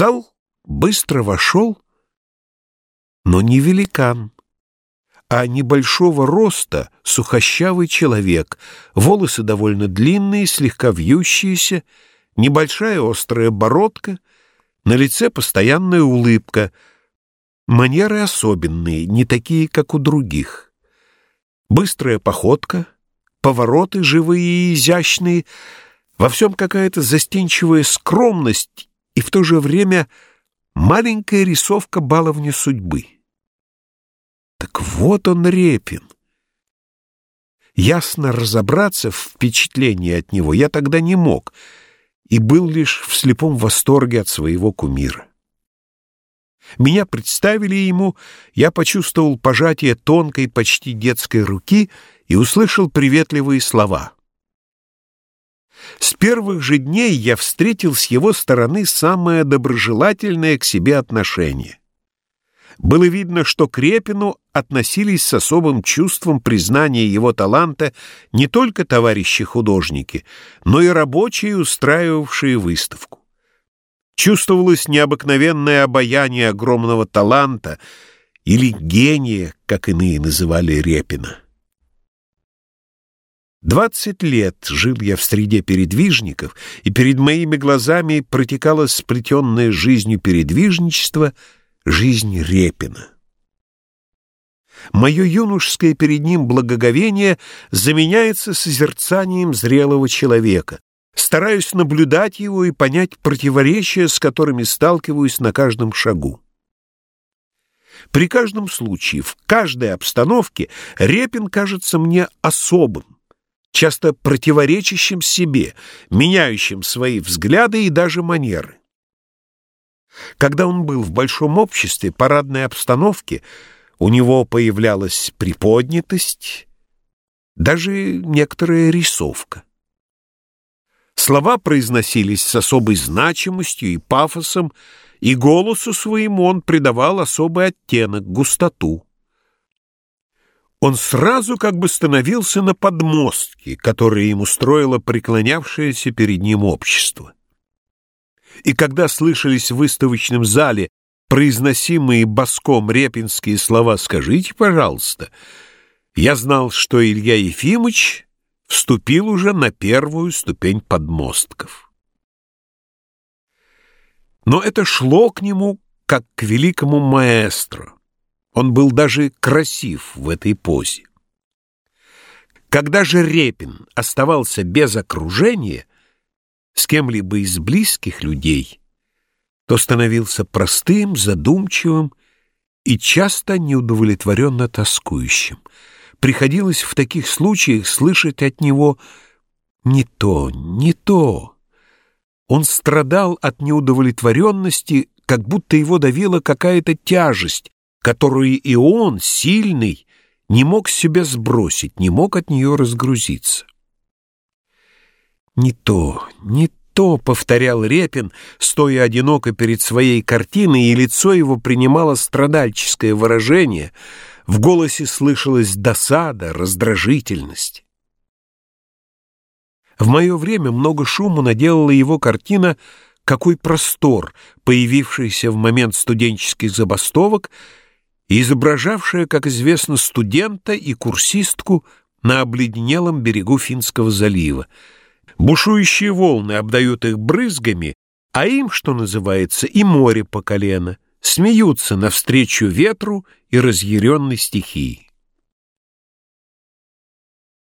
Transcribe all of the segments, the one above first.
зал быстро вошел, но не великан, а небольшого роста сухощавый человек, волосы довольно длинные, слегка вьющиеся, небольшая острая бородка, на лице постоянная улыбка, манеры особенные, не такие, как у других. Быстрая походка, повороты живые и изящные, во всем какая-то застенчивая скромность и в то же время маленькая рисовка баловни судьбы. Так вот он, Репин. Ясно разобраться в впечатлении от него я тогда не мог и был лишь в слепом восторге от своего кумира. Меня представили ему, я почувствовал пожатие тонкой, почти детской руки и услышал приветливые слова — с первых же дней я встретил с его стороны самое доброжелательное к себе отношение. Было видно, что к Репину относились с особым чувством признания его таланта не только товарищи-художники, но и рабочие, устраивавшие выставку. Чувствовалось необыкновенное обаяние огромного таланта или гения, как иные называли Репина. Двадцать лет жил я в среде передвижников, и перед моими глазами протекала сплетенная жизнью передвижничества жизнь Репина. Мое юношеское перед ним благоговение заменяется созерцанием зрелого человека. Стараюсь наблюдать его и понять противоречия, с которыми сталкиваюсь на каждом шагу. При каждом случае, в каждой обстановке Репин кажется мне особым часто противоречащим себе, меняющим свои взгляды и даже манеры. Когда он был в большом обществе, парадной обстановке, у него появлялась приподнятость, даже некоторая рисовка. Слова произносились с особой значимостью и пафосом, и голосу своему он придавал особый оттенок, густоту он сразу как бы становился на подмостке, которые ему строило преклонявшееся перед ним общество. И когда слышались в выставочном зале произносимые боском репинские слова «скажите, пожалуйста», я знал, что Илья Ефимович вступил уже на первую ступень подмостков. Но это шло к нему как к великому маэстро. Он был даже красив в этой позе. Когда же Репин оставался без окружения, с кем-либо из близких людей, то становился простым, задумчивым и часто неудовлетворенно тоскующим. Приходилось в таких случаях слышать от него «не то, не то». Он страдал от неудовлетворенности, как будто его давила какая-то тяжесть, которую и он, сильный, не мог себя сбросить, не мог от нее разгрузиться. «Не то, не то», — повторял Репин, стоя одиноко перед своей картиной, и лицо его принимало страдальческое выражение, в голосе слышалась досада, раздражительность. В мое время много шума наделала его картина «Какой простор», появившийся в момент студенческих забастовок — изображавшая, как известно, студента и курсистку на обледенелом берегу Финского залива. Бушующие волны обдают их брызгами, а им, что называется, и море по колено, смеются навстречу ветру и разъяренной стихии.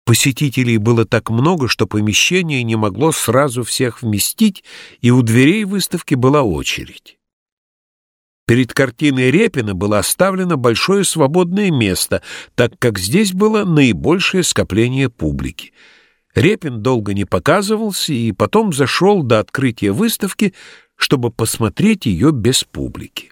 Посетителей было так много, что помещение не могло сразу всех вместить, и у дверей выставки была очередь. Перед картиной Репина было оставлено большое свободное место, так как здесь было наибольшее скопление публики. Репин долго не показывался и потом зашел до открытия выставки, чтобы посмотреть ее без публики.